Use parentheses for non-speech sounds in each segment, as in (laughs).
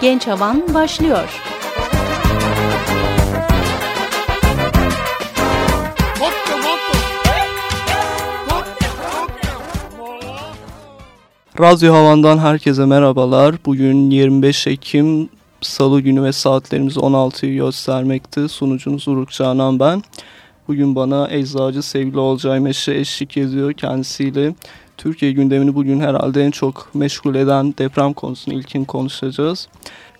Genç Havan başlıyor. Radyo Havan'dan herkese merhabalar. Bugün 25 Ekim Salı günü ve saatlerimiz 16'yı göstermekte. Sunucunuz Uruk Canan ben. Bugün bana eczacı sevgili Olcay Meşe eşlik ediyor. Kendisiyle Türkiye gündemini bugün herhalde en çok meşgul eden deprem konusunu ilkin konuşacağız.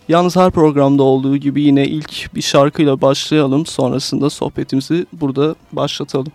Yalnız her programda olduğu gibi yine ilk bir şarkıyla başlayalım. Sonrasında sohbetimizi burada başlatalım.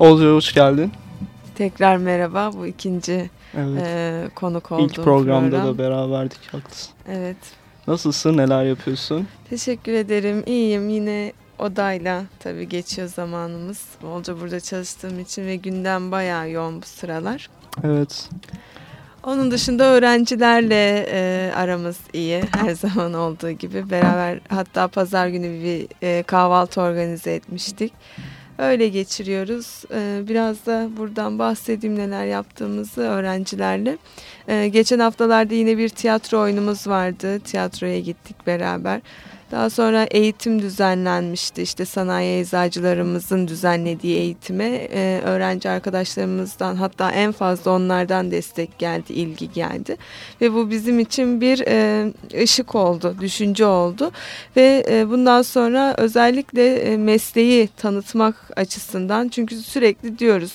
Olca hoş geldin. Tekrar merhaba. Bu ikinci evet. e, konuk olduğum İlk programda program. da beraberdik haklısın. Evet. Nasılsın? Neler yapıyorsun? Teşekkür ederim. İyiyim. Yine odayla tabii geçiyor zamanımız. Bolca burada çalıştığım için ve gündem bayağı yoğun bu sıralar. Evet. Onun dışında öğrencilerle e, aramız iyi. Her zaman olduğu gibi. Beraber hatta pazar günü bir e, kahvaltı organize etmiştik. Öyle geçiriyoruz. Ee, biraz da buradan bahsedeyim neler yaptığımızı öğrencilerle. Ee, geçen haftalarda yine bir tiyatro oyunumuz vardı. Tiyatroya gittik beraber. Daha sonra eğitim düzenlenmişti. İşte sanayi eczacılarımızın düzenlediği eğitime e, öğrenci arkadaşlarımızdan hatta en fazla onlardan destek geldi, ilgi geldi. Ve bu bizim için bir e, ışık oldu, düşünce oldu. Ve e, bundan sonra özellikle e, mesleği tanıtmak açısından çünkü sürekli diyoruz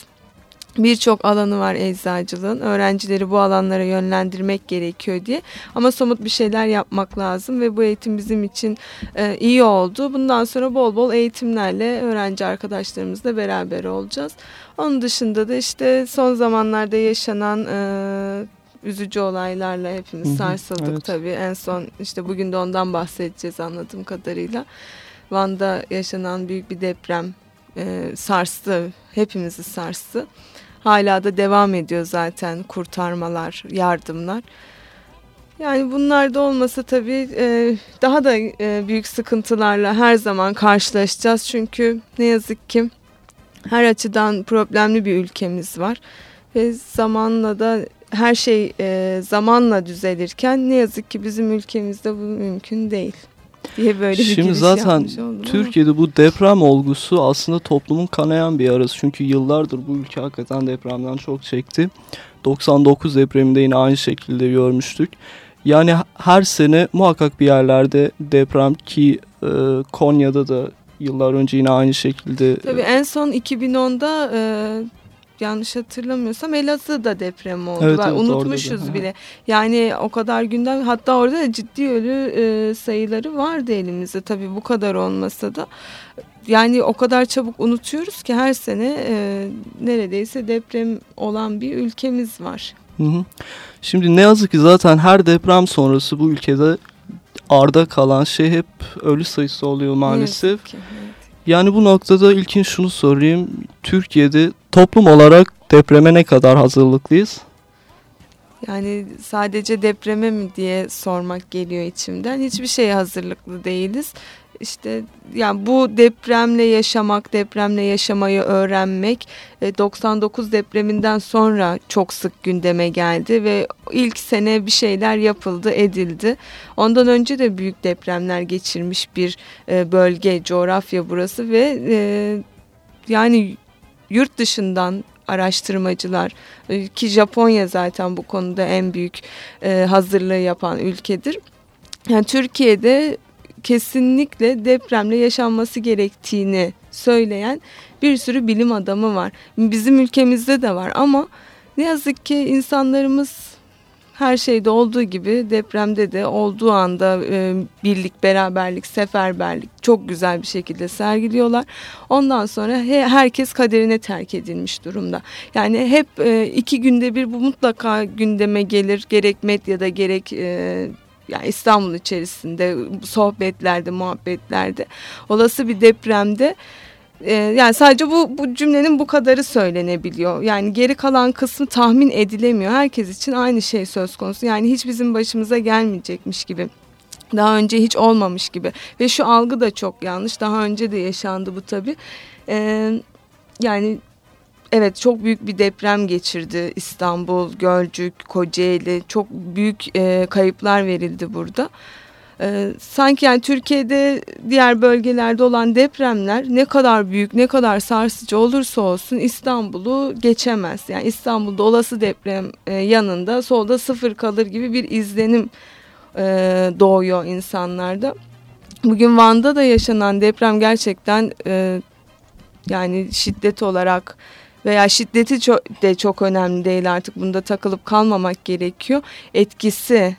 birçok alanı var eczacılığın. Öğrencileri bu alanlara yönlendirmek gerekiyor diye. Ama somut bir şeyler yapmak lazım ve bu eğitim bizim için e, iyi oldu. Bundan sonra bol bol eğitimlerle öğrenci arkadaşlarımızla beraber olacağız. Onun dışında da işte son zamanlarda yaşanan e, üzücü olaylarla hepimiz sarsıldık evet. tabii. En son işte bugün de ondan bahsedeceğiz anladığım kadarıyla. Van'da yaşanan büyük bir deprem e, sarstı, hepimizi sarstı. Hala da devam ediyor zaten kurtarmalar, yardımlar. Yani bunlar da olmasa tabii e, daha da e, büyük sıkıntılarla her zaman karşılaşacağız. Çünkü ne yazık ki her açıdan problemli bir ülkemiz var. Ve zamanla da her şey e, zamanla düzelirken ne yazık ki bizim ülkemizde bu mümkün değil diye böyle bir Şimdi zaten Türkiye'de bu deprem olgusu aslında toplumun kanayan bir yarası. Çünkü yıllardır bu ülke hakikaten depremden çok çekti. 99 depreminde yine aynı şekilde görmüştük. Yani her sene muhakkak bir yerlerde deprem ki e, Konya'da da yıllar önce yine aynı şekilde. Tabii en son 2010'da e, yanlış hatırlamıyorsam Elazığ'da deprem oldu. Evet, evet, Unutmuşuz bile. Yani o kadar gündem hatta orada da ciddi ölü e, sayıları vardı elimizde. Tabii bu kadar olmasa da yani o kadar çabuk unutuyoruz ki her sene e, neredeyse deprem olan bir ülkemiz var. Hı hı. Şimdi ne yazık ki zaten her deprem sonrası bu ülkede arda kalan şey hep ölü sayısı oluyor maalesef. Ki, evet. Yani bu noktada ilkin şunu sorayım. Türkiye'de toplum olarak depreme ne kadar hazırlıklıyız? Yani sadece depreme mi diye sormak geliyor içimden. Hiçbir şeye hazırlıklı değiliz işte yani bu depremle yaşamak, depremle yaşamayı öğrenmek 99 e, depreminden sonra çok sık gündeme geldi ve ilk sene bir şeyler yapıldı, edildi. Ondan önce de büyük depremler geçirmiş bir e, bölge, coğrafya burası ve e, yani yurt dışından araştırmacılar ki Japonya zaten bu konuda en büyük hazırlığı yapan ülkedir. Yani Türkiye'de kesinlikle depremle yaşanması gerektiğini söyleyen bir sürü bilim adamı var. Bizim ülkemizde de var ama ne yazık ki insanlarımız her şeyde olduğu gibi depremde de olduğu anda e, birlik, beraberlik, seferberlik çok güzel bir şekilde sergiliyorlar. Ondan sonra he, herkes kaderine terk edilmiş durumda. Yani hep e, iki günde bir bu mutlaka gündeme gelir. Gerek medyada gerek e, yani İstanbul içerisinde sohbetlerde, muhabbetlerde olası bir depremde e, yani sadece bu, bu cümlenin bu kadarı söylenebiliyor. Yani geri kalan kısmı tahmin edilemiyor. Herkes için aynı şey söz konusu. Yani hiç bizim başımıza gelmeyecekmiş gibi. Daha önce hiç olmamış gibi. Ve şu algı da çok yanlış. Daha önce de yaşandı bu tabii. Ee, yani Evet çok büyük bir deprem geçirdi İstanbul, Gölcük, Kocaeli. Çok büyük e, kayıplar verildi burada. E, sanki yani Türkiye'de diğer bölgelerde olan depremler ne kadar büyük, ne kadar sarsıcı olursa olsun İstanbul'u geçemez. Yani İstanbul'da olası deprem e, yanında solda sıfır kalır gibi bir izlenim e, doğuyor insanlarda. Bugün Van'da da yaşanan deprem gerçekten e, yani şiddet olarak veya şiddeti de çok önemli değil artık bunda takılıp kalmamak gerekiyor. Etkisi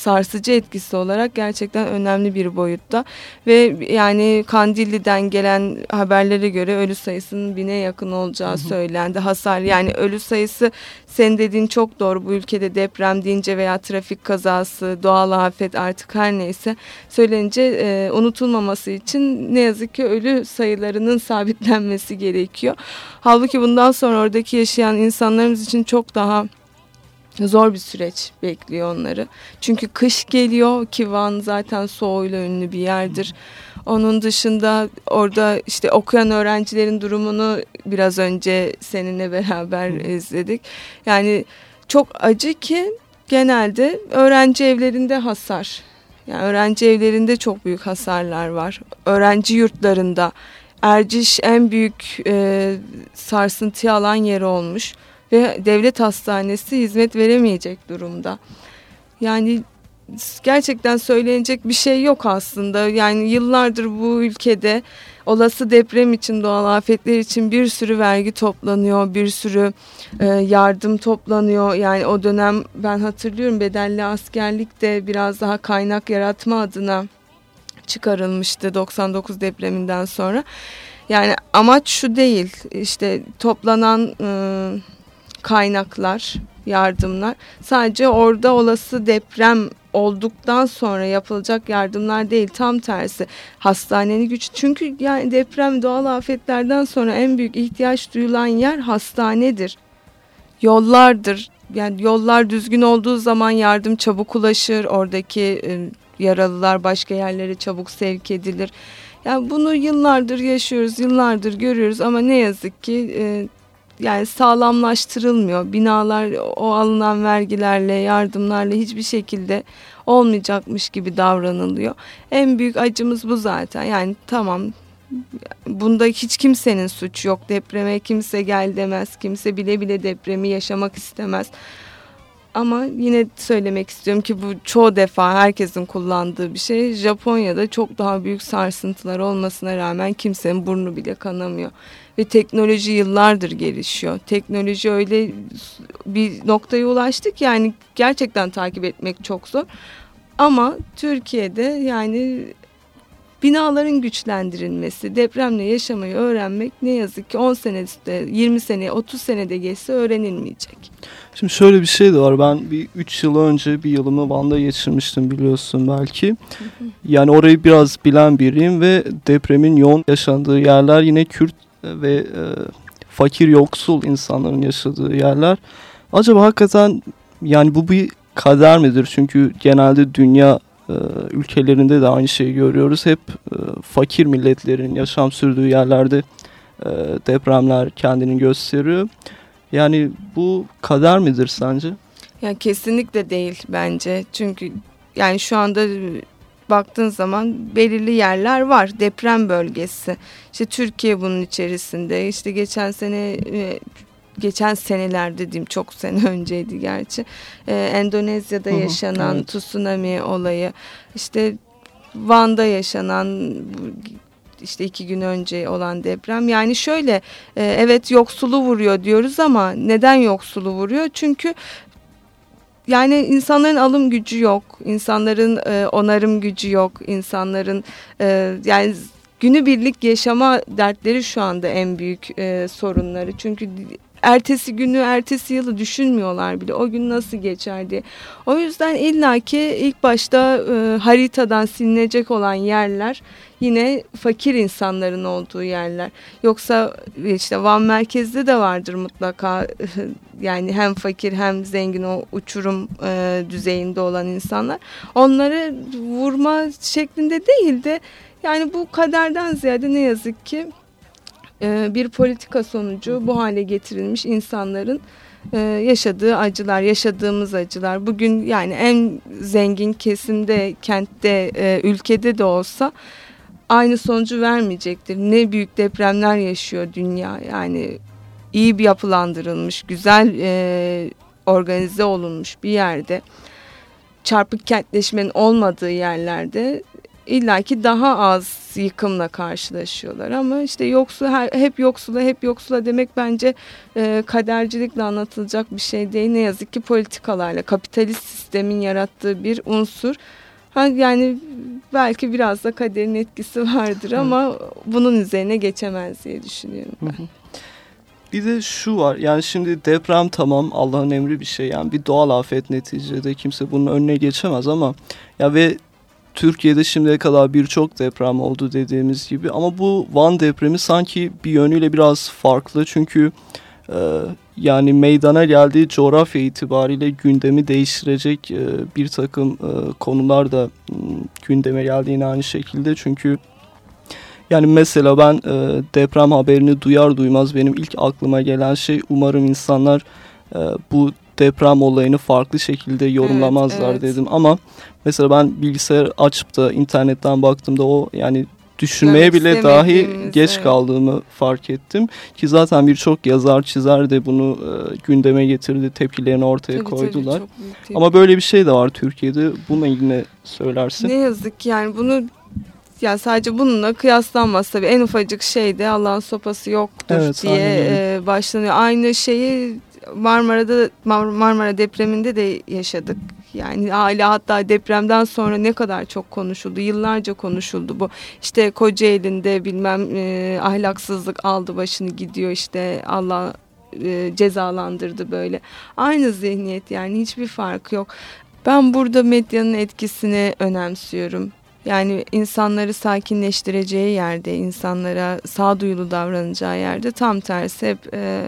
sarsıcı etkisi olarak gerçekten önemli bir boyutta ve yani Kandilli'den gelen haberlere göre ölü sayısının bine yakın olacağı söylendi. Hasar yani ölü sayısı sen dediğin çok doğru bu ülkede deprem deyince veya trafik kazası, doğal afet artık her neyse söylenince e, unutulmaması için ne yazık ki ölü sayılarının (laughs) sabitlenmesi gerekiyor. Halbuki bundan sonra oradaki yaşayan insanlarımız için çok daha zor bir süreç bekliyor onları. Çünkü kış geliyor ki Van zaten soğuyla ünlü bir yerdir. Onun dışında orada işte okuyan öğrencilerin durumunu biraz önce seninle beraber izledik. Yani çok acı ki genelde öğrenci evlerinde hasar. Yani öğrenci evlerinde çok büyük hasarlar var. Öğrenci yurtlarında Erciş en büyük e, sarsıntıya alan yeri olmuş ve devlet hastanesi hizmet veremeyecek durumda. Yani gerçekten söylenecek bir şey yok aslında. Yani yıllardır bu ülkede olası deprem için, doğal afetler için bir sürü vergi toplanıyor, bir sürü e, yardım toplanıyor. Yani o dönem ben hatırlıyorum bedelli askerlik de biraz daha kaynak yaratma adına çıkarılmıştı 99 depreminden sonra. Yani amaç şu değil işte toplanan e, kaynaklar, yardımlar. Sadece orada olası deprem olduktan sonra yapılacak yardımlar değil tam tersi. Hastanenin güç çünkü yani deprem doğal afetlerden sonra en büyük ihtiyaç duyulan yer hastanedir. Yollardır. Yani yollar düzgün olduğu zaman yardım çabuk ulaşır oradaki e, yaralılar başka yerlere çabuk sevk edilir. Yani bunu yıllardır yaşıyoruz yıllardır görüyoruz ama ne yazık ki e, yani sağlamlaştırılmıyor. Binalar o alınan vergilerle, yardımlarla hiçbir şekilde olmayacakmış gibi davranılıyor. En büyük acımız bu zaten. Yani tamam bunda hiç kimsenin suçu yok. Depreme kimse gel demez. Kimse bile bile depremi yaşamak istemez. Ama yine söylemek istiyorum ki bu çoğu defa herkesin kullandığı bir şey. Japonya'da çok daha büyük sarsıntılar olmasına rağmen kimsenin burnu bile kanamıyor. Ve teknoloji yıllardır gelişiyor. Teknoloji öyle bir noktaya ulaştık yani gerçekten takip etmek çok zor. Ama Türkiye'de yani binaların güçlendirilmesi, depremle yaşamayı öğrenmek ne yazık ki 10 senede, 20 sene, 30 senede geçse öğrenilmeyecek. Şimdi şöyle bir şey de var. Ben bir 3 yıl önce bir yılımı Van'da geçirmiştim biliyorsun belki. Yani orayı biraz bilen biriyim ve depremin yoğun yaşandığı yerler yine Kürt ve e, fakir yoksul insanların yaşadığı yerler. Acaba hakikaten yani bu bir kader midir? Çünkü genelde dünya ülkelerinde de aynı şeyi görüyoruz. Hep e, fakir milletlerin yaşam sürdüğü yerlerde e, depremler kendini gösteriyor. Yani bu kader midir sence? Yani kesinlikle değil bence. Çünkü yani şu anda baktığın zaman belirli yerler var. Deprem bölgesi. İşte Türkiye bunun içerisinde. İşte geçen sene e, geçen seneler dediğim çok sene (laughs) önceydi gerçi. Ee, Endonezya'da yaşanan evet. tsunami olayı. İşte Van'da yaşanan işte iki gün önce olan deprem. Yani şöyle e, evet yoksulu vuruyor diyoruz ama neden yoksulu vuruyor? Çünkü yani insanların alım gücü yok, insanların e, onarım gücü yok, insanların e, yani günübirlik yaşama dertleri şu anda en büyük e, sorunları. Çünkü ertesi günü, ertesi yılı düşünmüyorlar bile. O gün nasıl geçer diye. O yüzden illaki ilk başta e, haritadan silinecek olan yerler yine fakir insanların olduğu yerler. Yoksa işte Van merkezde de vardır mutlaka (laughs) yani hem fakir hem zengin o uçurum e, düzeyinde olan insanlar. Onları vurma şeklinde değil de yani bu kaderden ziyade ne yazık ki e, bir politika sonucu bu hale getirilmiş insanların e, yaşadığı acılar, yaşadığımız acılar. Bugün yani en zengin kesimde, kentte, e, ülkede de olsa aynı sonucu vermeyecektir. Ne büyük depremler yaşıyor dünya yani iyi bir yapılandırılmış, güzel organize olunmuş bir yerde çarpık kentleşmenin olmadığı yerlerde illaki daha az yıkımla karşılaşıyorlar ama işte yoksul hep yoksula hep yoksula demek bence e, kadercilikle anlatılacak bir şey değil ne yazık ki politikalarla kapitalist sistemin yarattığı bir unsur. Ha, yani belki biraz da kaderin etkisi (laughs) vardır ama bunun üzerine geçemez diye düşünüyorum ben. Bir de şu var yani şimdi deprem tamam Allah'ın emri bir şey yani bir doğal afet neticede kimse bunun önüne geçemez ama ya ve Türkiye'de şimdiye kadar birçok deprem oldu dediğimiz gibi. Ama bu Van depremi sanki bir yönüyle biraz farklı. Çünkü e, yani meydana geldiği coğrafya itibariyle gündemi değiştirecek e, bir takım e, konular da e, gündeme geldiğini aynı şekilde. Çünkü yani mesela ben e, deprem haberini duyar duymaz benim ilk aklıma gelen şey umarım insanlar e, bu deprem olayını farklı şekilde yorumlamazlar evet, evet. dedim ama mesela ben bilgisayar açıp da internetten baktığımda o yani düşünmeye evet, bile dahi geç evet. kaldığımı fark ettim ki zaten birçok yazar çizer de bunu e, gündeme getirdi tepkilerini ortaya tabii, koydular. Tabii, Ama böyle bir şey de var Türkiye'de. Bununla ilgili ne söylersin? Ne yazık ki yani bunu yani sadece bununla kıyaslanmaz tabii. En ufacık şeyde Allah'ın sopası yoktur evet, diye e, başlanıyor. Aynı şeyi Marmara'da Marmara depreminde de yaşadık. Yani hala hatta depremden sonra ne kadar çok konuşuldu. Yıllarca konuşuldu bu. İşte Kocaeli'nde bilmem e, ahlaksızlık aldı başını gidiyor işte Allah e, cezalandırdı böyle. Aynı zihniyet yani hiçbir fark yok. Ben burada medyanın etkisini önemsiyorum. Yani insanları sakinleştireceği yerde, insanlara sağduyulu davranacağı yerde tam tersi hep e,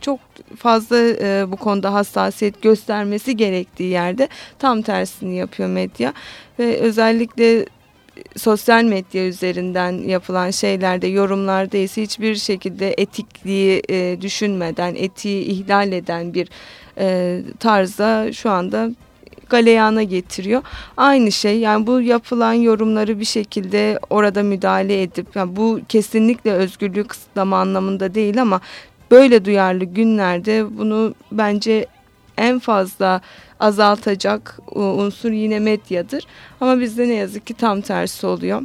çok fazla e, bu konuda hassasiyet göstermesi gerektiği yerde tam tersini yapıyor medya ve özellikle sosyal medya üzerinden yapılan şeylerde yorumlarda ise hiçbir şekilde etikliği e, düşünmeden etiği ihlal eden bir e, tarza şu anda galeyana getiriyor. Aynı şey yani bu yapılan yorumları bir şekilde orada müdahale edip yani bu kesinlikle özgürlük kısıtlama anlamında değil ama böyle duyarlı günlerde bunu bence en fazla azaltacak unsur yine medyadır. Ama bizde ne yazık ki tam tersi oluyor.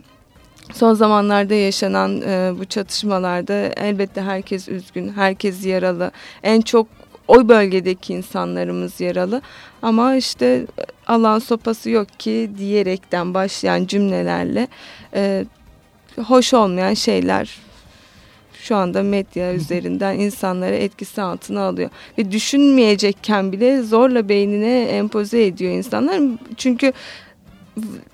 Son zamanlarda yaşanan e, bu çatışmalarda elbette herkes üzgün, herkes yaralı. En çok o bölgedeki insanlarımız yaralı. Ama işte Allah'ın sopası yok ki diyerekten başlayan cümlelerle e, hoş olmayan şeyler şu anda medya üzerinden insanları etkisi altına alıyor. Ve düşünmeyecekken bile zorla beynine empoze ediyor insanlar. Çünkü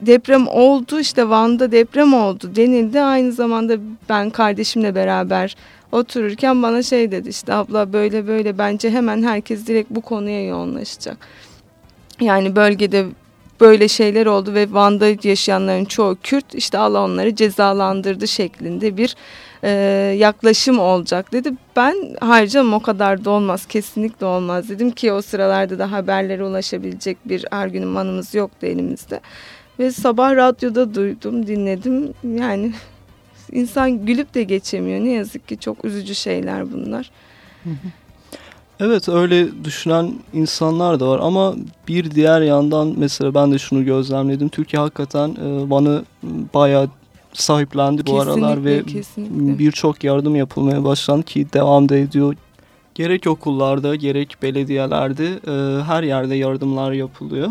deprem oldu işte Van'da deprem oldu denildi. Aynı zamanda ben kardeşimle beraber otururken bana şey dedi işte abla böyle böyle bence hemen herkes direkt bu konuya yoğunlaşacak. Yani bölgede böyle şeyler oldu ve Van'da yaşayanların çoğu Kürt işte Allah onları cezalandırdı şeklinde bir e, yaklaşım olacak dedi. Ben harcam o kadar da olmaz kesinlikle olmaz dedim ki o sıralarda da haberlere ulaşabilecek bir argümanımız yoktu elimizde. Ve sabah radyoda duydum dinledim yani (laughs) insan gülüp de geçemiyor ne yazık ki çok üzücü şeyler bunlar. Evet öyle düşünen insanlar da var ama bir diğer yandan mesela ben de şunu gözlemledim. Türkiye hakikaten e, Van'ı bayağı sahiplendi bu kesinlikle, aralar ve birçok yardım yapılmaya başlandı ki devam da ediyor. Gerek okullarda gerek belediyelerde e, her yerde yardımlar yapılıyor.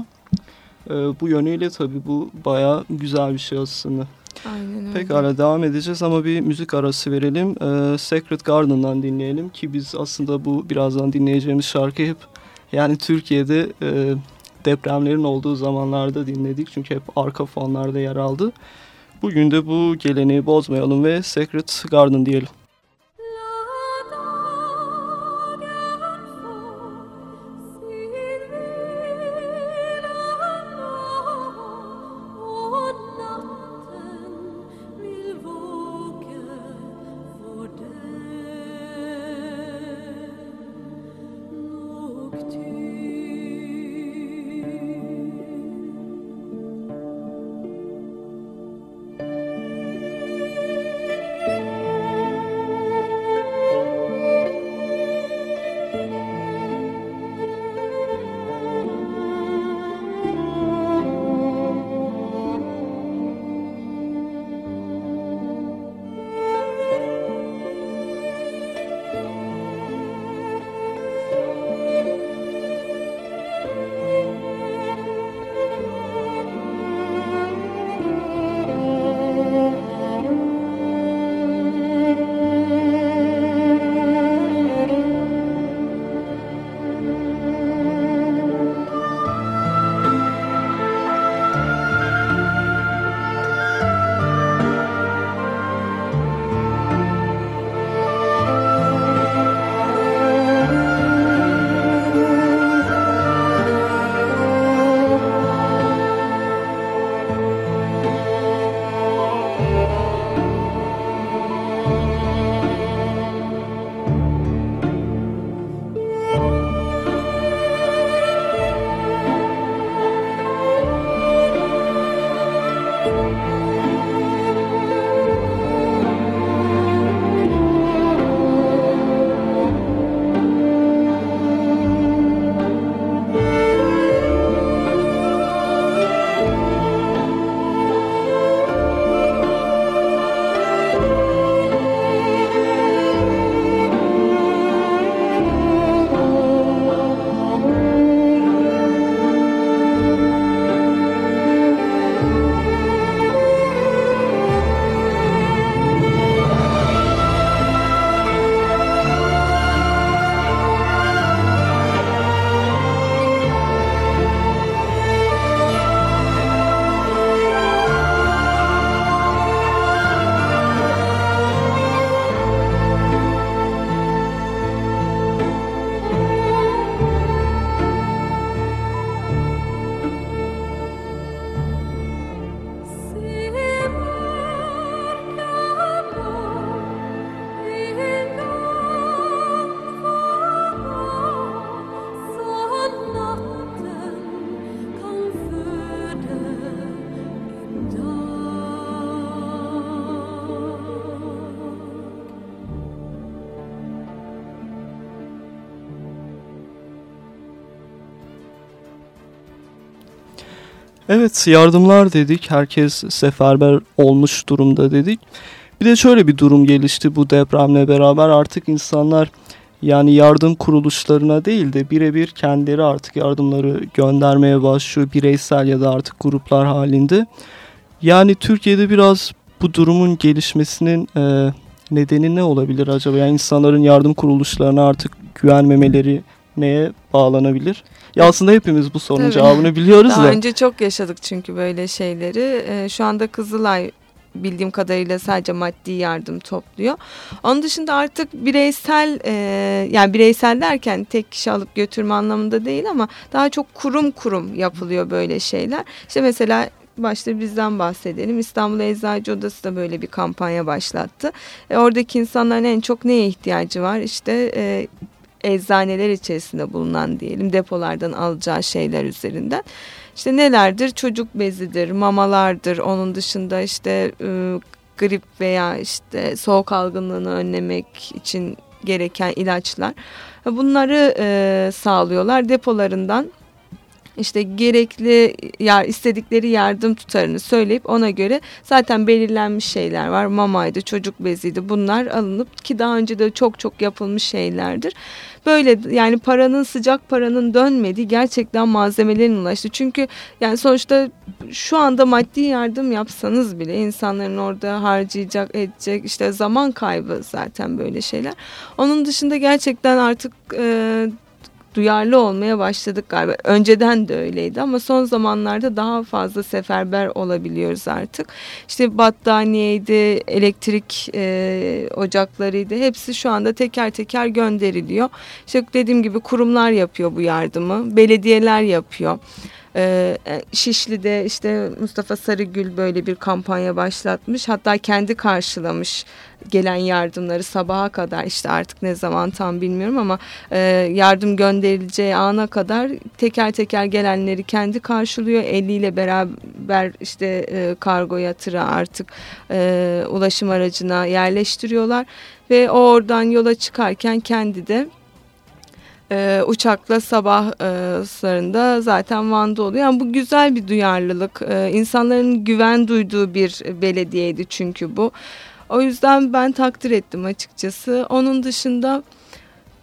E, bu yönüyle tabii bu baya güzel bir şey aslında. Aynen öyle. Pekala devam edeceğiz ama bir müzik arası verelim. E, Sacred Garden'dan dinleyelim ki biz aslında bu birazdan dinleyeceğimiz şarkı hep yani Türkiye'de e, depremlerin olduğu zamanlarda dinledik. Çünkü hep arka fonlarda yer aldı. Bugün de bu geleneği bozmayalım ve Sacred Garden diyelim. Evet yardımlar dedik. Herkes seferber olmuş durumda dedik. Bir de şöyle bir durum gelişti bu depremle beraber artık insanlar yani yardım kuruluşlarına değil de birebir kendileri artık yardımları göndermeye başlıyor bireysel ya da artık gruplar halinde. Yani Türkiye'de biraz bu durumun gelişmesinin e, nedeni ne olabilir acaba? Yani insanların yardım kuruluşlarına artık güvenmemeleri neye bağlanabilir? Ya aslında hepimiz bu sorunun Tabii. cevabını (laughs) biliyoruz Daha da. Daha önce çok yaşadık çünkü böyle şeyleri. Ee, şu anda Kızılay bildiğim kadarıyla sadece maddi yardım topluyor. Onun dışında artık bireysel e, yani bireysel derken tek kişi alıp götürme anlamında değil ama daha çok kurum kurum yapılıyor böyle şeyler. İşte mesela başta bizden bahsedelim. İstanbul Eczacı Odası da böyle bir kampanya başlattı. E, oradaki insanların en çok neye ihtiyacı var? İşte e, eczaneler içerisinde bulunan diyelim depolardan alacağı şeyler üzerinden. İşte nelerdir? Çocuk bezidir, mamalardır. Onun dışında işte e, grip veya işte soğuk algınlığını önlemek için gereken ilaçlar. Bunları e, sağlıyorlar depolarından işte gerekli yer istedikleri yardım tutarını söyleyip ona göre zaten belirlenmiş şeyler var. Mamaydı, çocuk beziydi bunlar alınıp ki daha önce de çok çok yapılmış şeylerdir. Böyle yani paranın sıcak paranın dönmediği gerçekten malzemelerin ulaştı. Çünkü yani sonuçta şu anda maddi yardım yapsanız bile insanların orada harcayacak edecek işte zaman kaybı zaten böyle şeyler. Onun dışında gerçekten artık e, duyarlı olmaya başladık galiba. Önceden de öyleydi ama son zamanlarda daha fazla seferber olabiliyoruz artık. İşte battaniyeydi, elektrik e, ocaklarıydı. Hepsi şu anda teker teker gönderiliyor. İşte dediğim gibi kurumlar yapıyor bu yardımı. Belediyeler yapıyor. Ee, e, Şişli'de işte Mustafa Sarıgül böyle bir kampanya başlatmış. Hatta kendi karşılamış gelen yardımları sabaha kadar işte artık ne zaman tam bilmiyorum ama e, yardım gönderileceği ana kadar teker teker gelenleri kendi karşılıyor. Eliyle beraber işte e, kargoya, tıra artık e, ulaşım aracına yerleştiriyorlar ve o oradan yola çıkarken kendi de e, uçakla sabahlarında e, zaten Van'da oluyor. Yani bu güzel bir duyarlılık. E, insanların güven duyduğu bir belediyeydi çünkü bu. O yüzden ben takdir ettim açıkçası. Onun dışında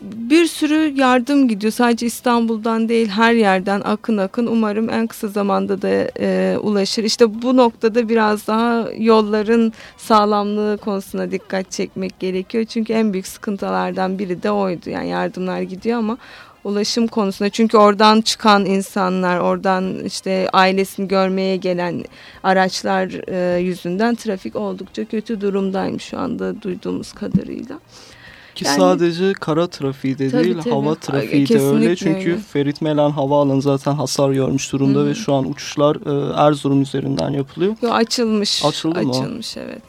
bir sürü yardım gidiyor. Sadece İstanbul'dan değil her yerden akın akın. Umarım en kısa zamanda da e, ulaşır. İşte bu noktada biraz daha yolların sağlamlığı konusuna dikkat çekmek gerekiyor. Çünkü en büyük sıkıntılardan biri de oydu. Yani yardımlar gidiyor ama ulaşım konusunda çünkü oradan çıkan insanlar oradan işte ailesini görmeye gelen araçlar e, yüzünden trafik oldukça kötü durumdaymış şu anda duyduğumuz kadarıyla. Ki yani, sadece kara trafiği de tabii, değil tabii. hava trafiği de öyle. Çünkü öyle. Ferit Melan Havaalanı zaten hasar görmüş durumda Hı -hı. ve şu an uçuşlar e, Erzurum üzerinden yapılıyor. Yo, açılmış. Açıldı mı? Açılmış evet.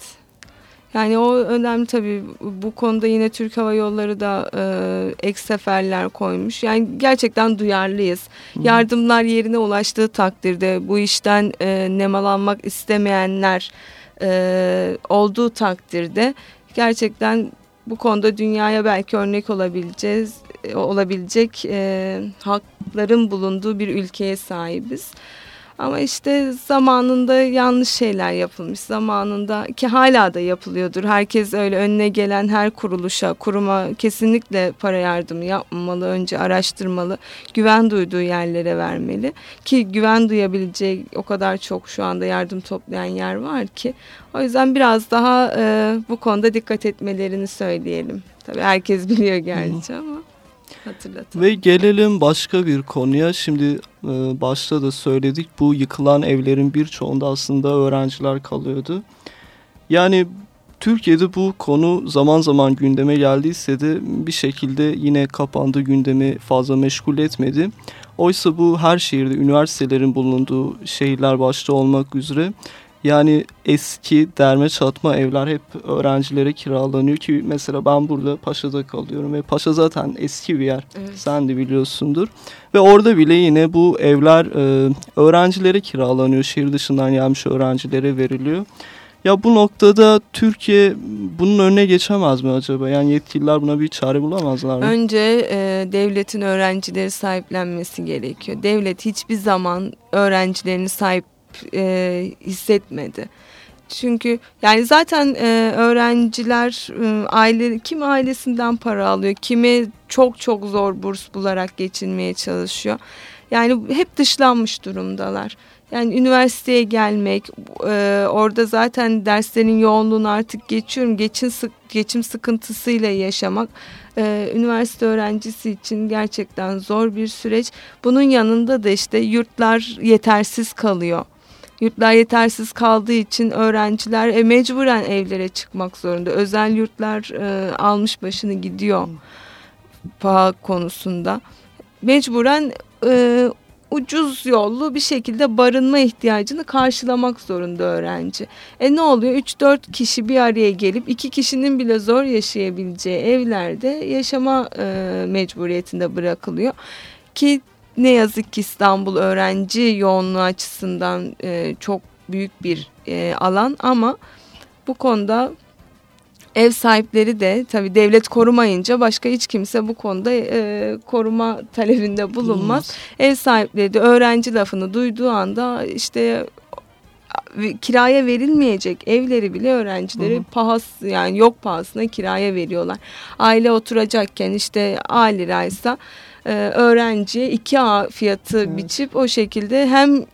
Yani o önemli tabii bu konuda yine Türk Hava Yolları da e, ek seferler koymuş. Yani gerçekten duyarlıyız. Hı. Yardımlar yerine ulaştığı takdirde bu işten e, nemalanmak istemeyenler e, olduğu takdirde gerçekten bu konuda dünyaya belki örnek olabileceğiz e, olabilecek e, hakların bulunduğu bir ülkeye sahibiz. Ama işte zamanında yanlış şeyler yapılmış. Zamanında ki hala da yapılıyordur. Herkes öyle önüne gelen her kuruluşa, kuruma kesinlikle para yardımı yapmamalı. Önce araştırmalı. Güven duyduğu yerlere vermeli. Ki güven duyabileceği o kadar çok şu anda yardım toplayan yer var ki. O yüzden biraz daha e, bu konuda dikkat etmelerini söyleyelim. Tabii herkes (laughs) biliyor gerçi ama hatırlatalım. Ve gelelim başka bir konuya. Şimdi e, başta da söyledik bu yıkılan evlerin birçoğunda aslında öğrenciler kalıyordu. Yani Türkiye'de bu konu zaman zaman gündeme geldiyse de bir şekilde yine kapandı gündemi fazla meşgul etmedi. Oysa bu her şehirde üniversitelerin bulunduğu şehirler başta olmak üzere yani eski derme çatma evler hep öğrencilere kiralanıyor ki mesela ben burada Paşa'da kalıyorum ve Paşa zaten eski bir yer. Evet. Sen de biliyorsundur. Ve orada bile yine bu evler e, öğrencilere kiralanıyor. Şehir dışından gelmiş öğrencilere veriliyor. Ya bu noktada Türkiye bunun önüne geçemez mi acaba? Yani yetkililer buna bir çare bulamazlar mı? Önce e, devletin öğrencileri sahiplenmesi gerekiyor. Devlet hiçbir zaman öğrencilerini sahip e, hissetmedi. Çünkü yani zaten e, öğrenciler e, aile kim ailesinden para alıyor, kimi çok çok zor burs bularak geçinmeye çalışıyor. Yani hep dışlanmış durumdalar. Yani üniversiteye gelmek, e, orada zaten derslerin yoğunluğunu artık geçiyorum. Geçim, sık, geçim sıkıntısıyla yaşamak e, üniversite öğrencisi için gerçekten zor bir süreç. Bunun yanında da işte yurtlar yetersiz kalıyor. Yurtlar yetersiz kaldığı için öğrenciler e, mecburen evlere çıkmak zorunda. Özel yurtlar e, almış başını gidiyor paha konusunda. Mecburen e, ucuz yollu bir şekilde barınma ihtiyacını karşılamak zorunda öğrenci. E ne oluyor? 3-4 kişi bir araya gelip iki kişinin bile zor yaşayabileceği evlerde yaşama e, mecburiyetinde bırakılıyor. Ki ne yazık ki İstanbul öğrenci yoğunluğu açısından e, çok büyük bir e, alan ama bu konuda ev sahipleri de tabii devlet korumayınca başka hiç kimse bu konuda e, koruma talebinde bulunmaz. bulunmaz. Ev sahipleri de öğrenci lafını duyduğu anda işte kiraya verilmeyecek evleri bile öğrencileri hı hı. pahası yani yok pahasına kiraya veriyorlar. Aile oturacakken işte A liraysa e, öğrenciye 2A fiyatı evet. biçip o şekilde hem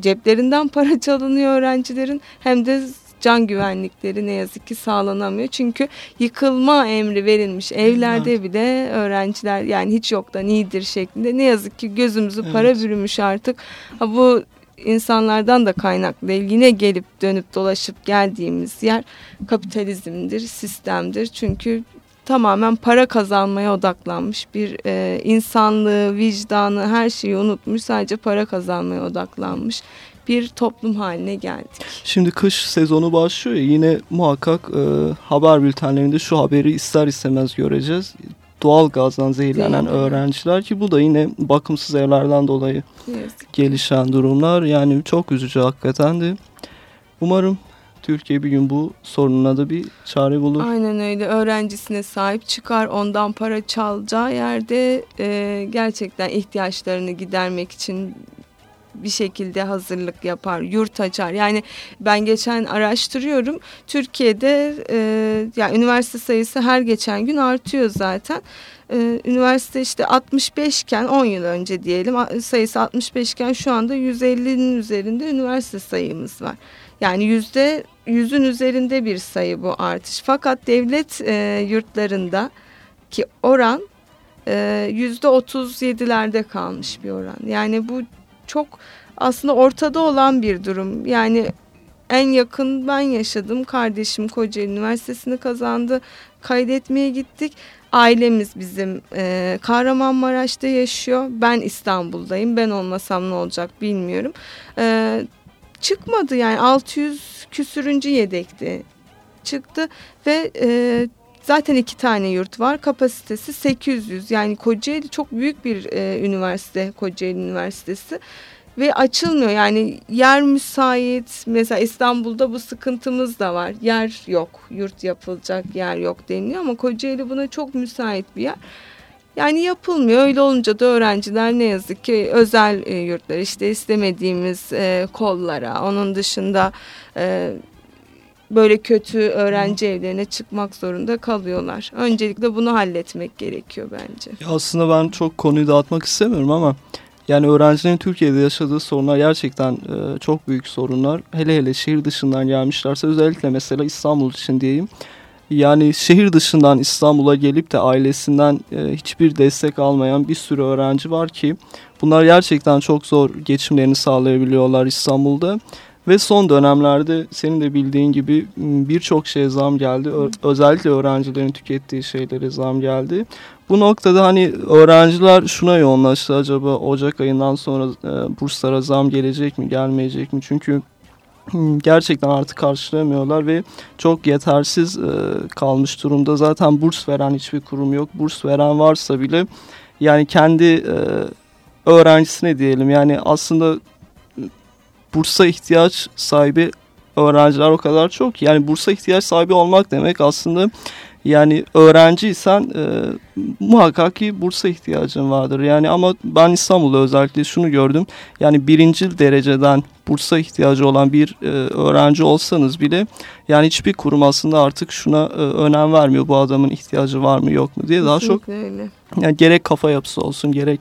ceplerinden para (laughs) çalınıyor öğrencilerin hem de can güvenlikleri ne yazık ki sağlanamıyor. Çünkü yıkılma emri verilmiş evlerde evet. bile öğrenciler yani hiç yoktan iyidir şeklinde ne yazık ki gözümüzü evet. para bürümüş artık. Ha, bu insanlardan da kaynaklı değil. Yine gelip dönüp dolaşıp geldiğimiz yer kapitalizmdir, sistemdir. Çünkü tamamen para kazanmaya odaklanmış bir e, insanlığı, vicdanı, her şeyi unutmuş. Sadece para kazanmaya odaklanmış bir toplum haline geldik. Şimdi kış sezonu başlıyor ya yine muhakkak e, haber bültenlerinde şu haberi ister istemez göreceğiz. Doğal gazdan zehirlenen Değil öğrenciler ki bu da yine bakımsız evlerden dolayı yes. gelişen durumlar. Yani çok üzücü hakikaten de. Umarım Türkiye bir gün bu sorununa da bir çare bulur. Aynen öyle. Öğrencisine sahip çıkar. Ondan para çalacağı yerde e, gerçekten ihtiyaçlarını gidermek için bir şekilde hazırlık yapar, yurt açar. Yani ben geçen araştırıyorum. Türkiye'de e, yani üniversite sayısı her geçen gün artıyor zaten. E, üniversite işte 65 iken 10 yıl önce diyelim sayısı 65 iken şu anda 150'nin üzerinde üniversite sayımız var. Yani yüzde yüzün üzerinde bir sayı bu artış. Fakat devlet e, yurtlarında ki oran e, yüzde otuz yedilerde kalmış bir oran. Yani bu çok aslında ortada olan bir durum. Yani en yakın ben yaşadım. Kardeşim Kocaeli Üniversitesi'ni kazandı. Kaydetmeye gittik. Ailemiz bizim e, Kahramanmaraş'ta yaşıyor. Ben İstanbul'dayım. Ben olmasam ne olacak bilmiyorum. E, çıkmadı yani 600 küsürüncü yedekti. Çıktı ve e, zaten iki tane yurt var. Kapasitesi 800 yani Kocaeli çok büyük bir e, üniversite Kocaeli Üniversitesi. Ve açılmıyor. Yani yer müsait. Mesela İstanbul'da bu sıkıntımız da var. Yer yok. Yurt yapılacak yer yok deniliyor ama Kocaeli buna çok müsait bir yer yani yapılmıyor öyle olunca da öğrenciler ne yazık ki özel e, yurtlar işte istemediğimiz e, kollara onun dışında e, böyle kötü öğrenci evlerine çıkmak zorunda kalıyorlar. Öncelikle bunu halletmek gerekiyor bence. Ya aslında ben çok konuyu dağıtmak istemiyorum ama yani öğrencilerin Türkiye'de yaşadığı sorunlar gerçekten çok büyük sorunlar. Hele hele şehir dışından gelmişlerse özellikle mesela İstanbul için diyeyim. Yani şehir dışından İstanbul'a gelip de ailesinden e, hiçbir destek almayan bir sürü öğrenci var ki bunlar gerçekten çok zor geçimlerini sağlayabiliyorlar İstanbul'da. Ve son dönemlerde senin de bildiğin gibi birçok şeye zam geldi. Ö özellikle öğrencilerin tükettiği şeylere zam geldi. Bu noktada hani öğrenciler şuna yoğunlaştı acaba Ocak ayından sonra e, burslara zam gelecek mi gelmeyecek mi? Çünkü gerçekten artık karşılayamıyorlar ve çok yetersiz e, kalmış durumda. Zaten burs veren hiçbir kurum yok. Burs veren varsa bile yani kendi e, öğrencisine diyelim yani aslında bursa ihtiyaç sahibi öğrenciler o kadar çok. Yani bursa ihtiyaç sahibi olmak demek aslında yani öğrenciysen e, muhakkak ki bursa ihtiyacın vardır. Yani ama ben İstanbul'da özellikle şunu gördüm. Yani birinci dereceden bursa ihtiyacı olan bir e, öğrenci olsanız bile yani hiçbir kurum aslında artık şuna e, önem vermiyor. Bu adamın ihtiyacı var mı yok mu diye daha çok öyle. yani gerek kafa yapısı olsun gerek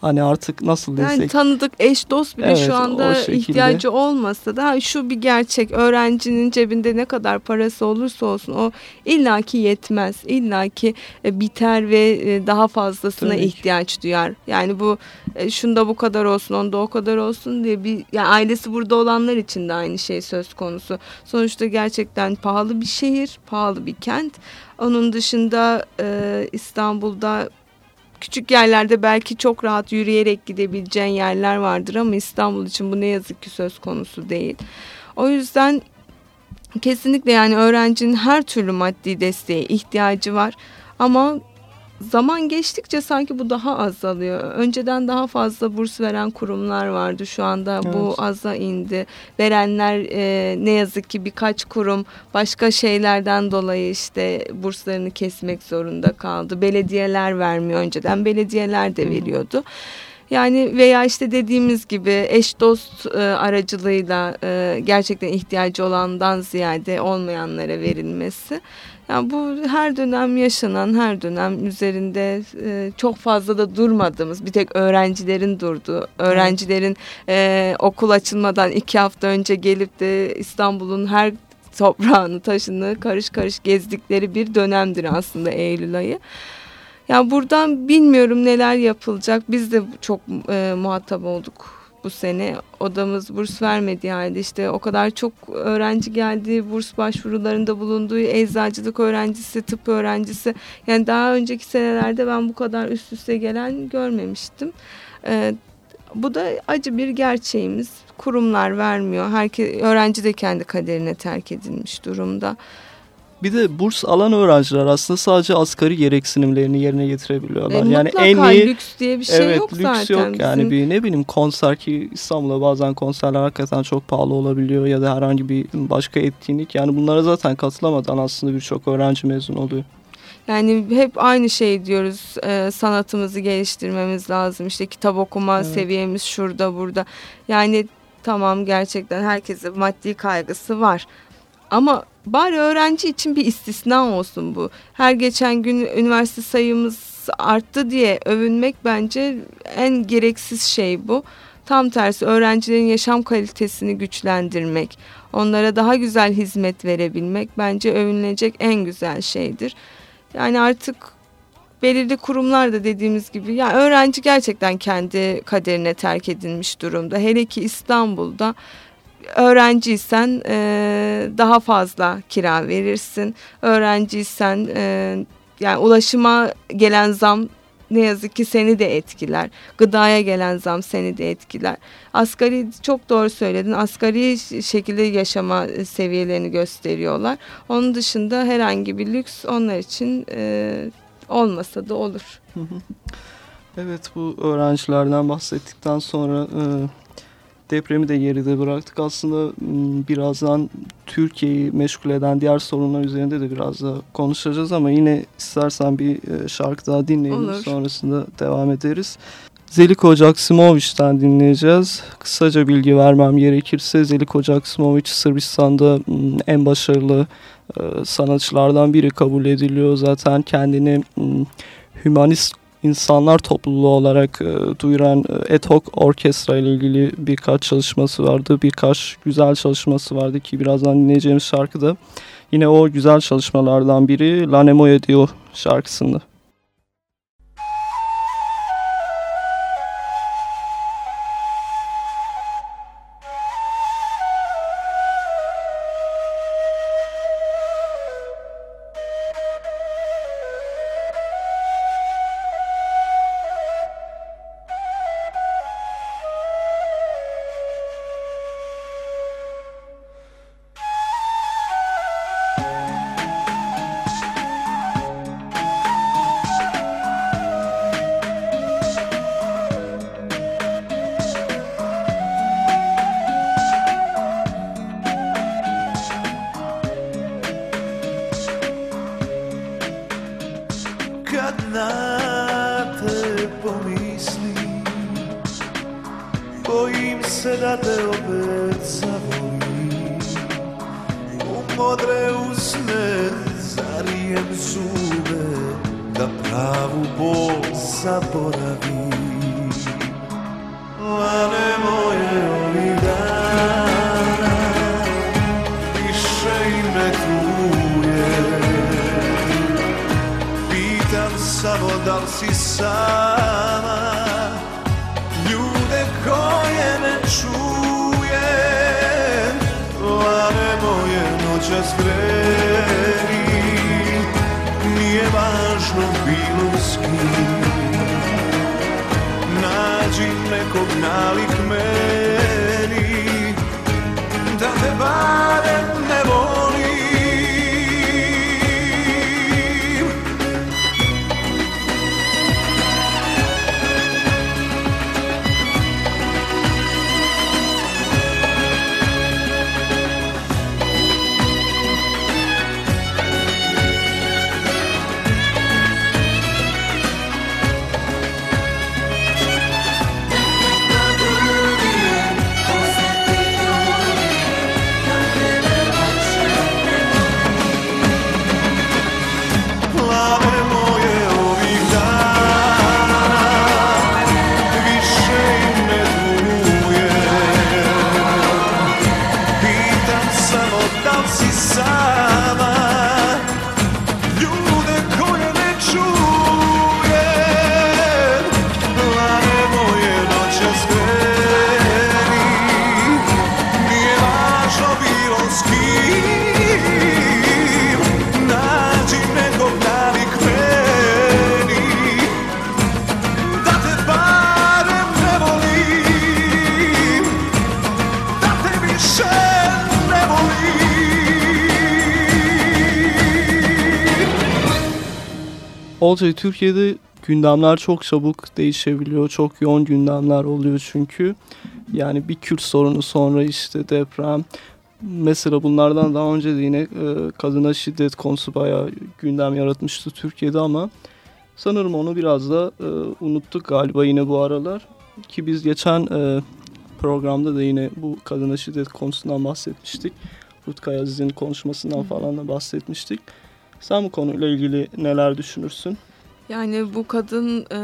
Hani artık nasıl desek. Yani tanıdık eş dost bile Evet, şu anda şekilde. ihtiyacı olmasa da şu bir gerçek öğrencinin cebinde ne kadar parası olursa olsun o illaki yetmez. illaki e, biter ve e, daha fazlasına Tabii ki. ihtiyaç duyar. Yani bu e, şunda bu kadar olsun onda o kadar olsun diye bir yani ailesi burada olanlar için de aynı şey söz konusu. Sonuçta gerçekten pahalı bir şehir, pahalı bir kent. Onun dışında e, İstanbul'da küçük yerlerde belki çok rahat yürüyerek gidebileceğin yerler vardır ama İstanbul için bu ne yazık ki söz konusu değil. O yüzden kesinlikle yani öğrencinin her türlü maddi desteğe ihtiyacı var ama zaman geçtikçe sanki bu daha azalıyor. Önceden daha fazla burs veren kurumlar vardı. Şu anda bu Evet. aza indi. Verenler e, ne yazık ki birkaç kurum başka şeylerden dolayı işte burslarını kesmek zorunda kaldı. Belediyeler vermiyor önceden. Belediyeler de veriyordu. Yani veya işte dediğimiz gibi eş dost e, aracılığıyla e, gerçekten ihtiyacı olandan ziyade olmayanlara verilmesi. Yani bu her dönem yaşanan, her dönem üzerinde e, çok fazla da durmadığımız, bir tek öğrencilerin durduğu, öğrencilerin e, okul açılmadan iki hafta önce gelip de İstanbul'un her toprağını, taşını karış karış gezdikleri bir dönemdir aslında Eylül ayı. Ya buradan bilmiyorum neler yapılacak. Biz de çok e, muhatap olduk bu sene. Odamız burs vermediği halde işte o kadar çok öğrenci geldi. Burs başvurularında bulunduğu eczacılık öğrencisi, tıp öğrencisi. Yani daha önceki senelerde ben bu kadar üst üste gelen görmemiştim. E, bu da acı bir gerçeğimiz. Kurumlar vermiyor. Herkes öğrenci de kendi kaderine terk edilmiş durumda. Bir de burs alan öğrenciler aslında sadece asgari gereksinimlerini yerine getirebiliyorlar. E, yani en iyi lüks diye bir şey evet yok lüks zaten. yok yani Bizim- bir ne bileyim konser ki İstanbul'da bazen konserler hakikaten çok pahalı olabiliyor ya da herhangi bir başka etkinlik yani bunlara zaten katılamadan aslında birçok öğrenci mezun oluyor. Yani hep aynı şey diyoruz e, sanatımızı geliştirmemiz lazım işte kitap okuma Evet. seviyemiz şurada burada yani tamam gerçekten herkese maddi kaygısı var ama bari öğrenci için bir istisna olsun bu her geçen gün üniversite sayımız arttı diye övünmek bence en gereksiz şey bu tam tersi öğrencilerin yaşam kalitesini güçlendirmek onlara daha güzel hizmet verebilmek bence övünülecek en güzel şeydir. Yani artık belirli kurumlar da dediğimiz gibi ya öğrenci gerçekten kendi kaderine terk edilmiş durumda. Hele ki İstanbul'da öğrenciysen e, daha fazla kira verirsin. Öğrenciysen e, yani ulaşıma gelen zam ne yazık ki seni de etkiler. Gıdaya gelen zam seni de etkiler. Asgari çok doğru söyledin. Asgari şekilde yaşama seviyelerini gösteriyorlar. Onun dışında herhangi bir lüks onlar için e, olmasa da olur. Evet bu öğrencilerden bahsettikten sonra e, depremi de geride bıraktık. Aslında birazdan Türkiye'yi meşgul eden diğer sorunlar üzerinde de biraz da konuşacağız ama yine istersen bir e, şarkı daha dinleyelim Olur. sonrasında devam ederiz. Zeliko Jaksimovich'ten dinleyeceğiz. Kısaca bilgi vermem gerekirse Zeliko Jaksimowicz Sırbistan'da en başarılı e, sanatçılardan biri kabul ediliyor. Zaten kendini hümanist insanlar topluluğu olarak e, duyuran e, ad hoc orkestra ile ilgili birkaç çalışması vardı. Birkaç güzel çalışması vardı ki birazdan dinleyeceğimiz şarkı da yine o güzel çalışmalardan biri La Nemoya Dio şarkısında. Olcay Türkiye'de gündemler çok çabuk değişebiliyor. Çok yoğun gündemler oluyor çünkü. Yani bir Kürt sorunu sonra işte deprem. Mesela bunlardan daha önce de yine e, kadına şiddet konusu bayağı gündem yaratmıştı Türkiye'de ama sanırım onu biraz da e, unuttuk galiba yine bu aralar. Ki biz geçen e, programda da yine bu kadına şiddet konusundan bahsetmiştik. Rutkay Aziz'in konuşmasından falan da bahsetmiştik. Sen bu konuyla ilgili neler düşünürsün? Yani bu kadın e,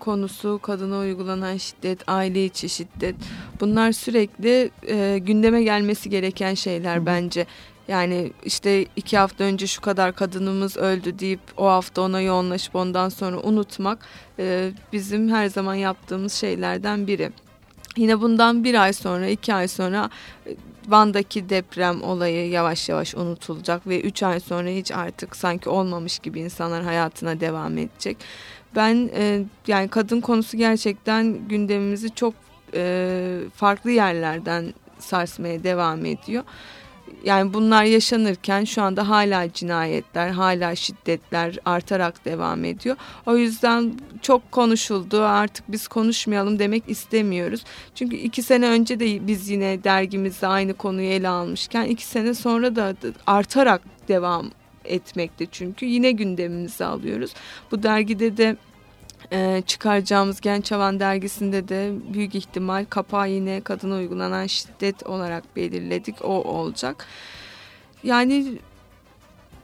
konusu, kadına uygulanan şiddet, aile içi şiddet bunlar sürekli e, gündeme gelmesi gereken şeyler bence. Yani işte iki hafta önce şu kadar kadınımız öldü deyip o hafta ona yoğunlaşıp ondan sonra unutmak e, bizim her zaman yaptığımız şeylerden biri. Yine bundan bir ay sonra, iki ay sonra e, Van'daki deprem olayı yavaş yavaş unutulacak ve üç ay sonra hiç artık sanki olmamış gibi insanlar hayatına devam edecek. Ben e, yani kadın konusu gerçekten gündemimizi çok e, farklı yerlerden sarsmaya devam ediyor. Yani bunlar yaşanırken şu anda hala cinayetler, hala şiddetler artarak devam ediyor. O yüzden çok konuşuldu artık biz konuşmayalım demek istemiyoruz. Çünkü iki sene önce de biz yine dergimizde aynı konuyu ele almışken iki sene sonra da artarak devam etmekte çünkü yine gündemimize alıyoruz. Bu dergide de e, çıkaracağımız Genç Havan dergisinde de büyük ihtimal kapağı yine kadına uygulanan şiddet olarak belirledik. O olacak. Yani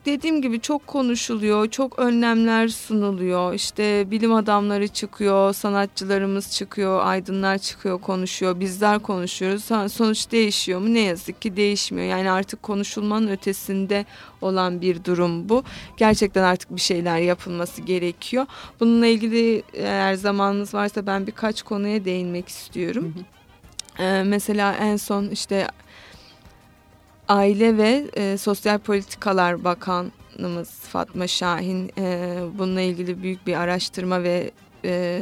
dediğim gibi çok konuşuluyor, çok önlemler sunuluyor. İşte bilim adamları çıkıyor, sanatçılarımız çıkıyor, aydınlar çıkıyor, konuşuyor. Bizler konuşuyoruz. Sonuç değişiyor mu? Ne yazık ki değişmiyor. Yani artık konuşulmanın ötesinde olan bir durum bu. Gerçekten artık bir şeyler yapılması gerekiyor. Bununla ilgili eğer zamanınız varsa ben birkaç konuya değinmek istiyorum. Ee, mesela en son işte Aile ve e, Sosyal Politikalar Bakanımız Fatma Şahin e, bununla ilgili büyük bir araştırma ve e,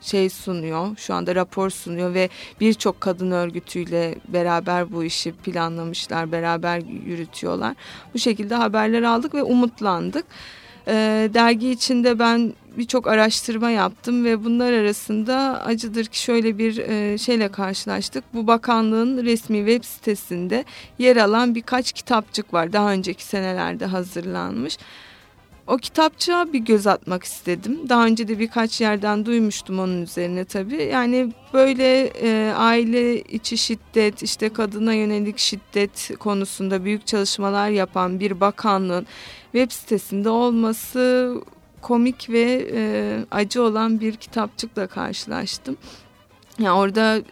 şey sunuyor. Şu anda rapor sunuyor ve birçok kadın örgütüyle beraber bu işi planlamışlar, beraber yürütüyorlar. Bu şekilde haberler aldık ve umutlandık. E, dergi içinde ben birçok araştırma yaptım ve bunlar arasında acıdır ki şöyle bir e, şeyle karşılaştık. Bu bakanlığın resmi web sitesinde yer alan birkaç kitapçık var. Daha önceki senelerde hazırlanmış. O kitapçığa bir göz atmak istedim. Daha önce de birkaç yerden duymuştum onun üzerine tabii. Yani böyle e, aile içi şiddet, işte kadına yönelik şiddet konusunda büyük çalışmalar yapan bir bakanlığın web sitesinde olması komik ve e, acı olan bir kitapçıkla karşılaştım. Yani orada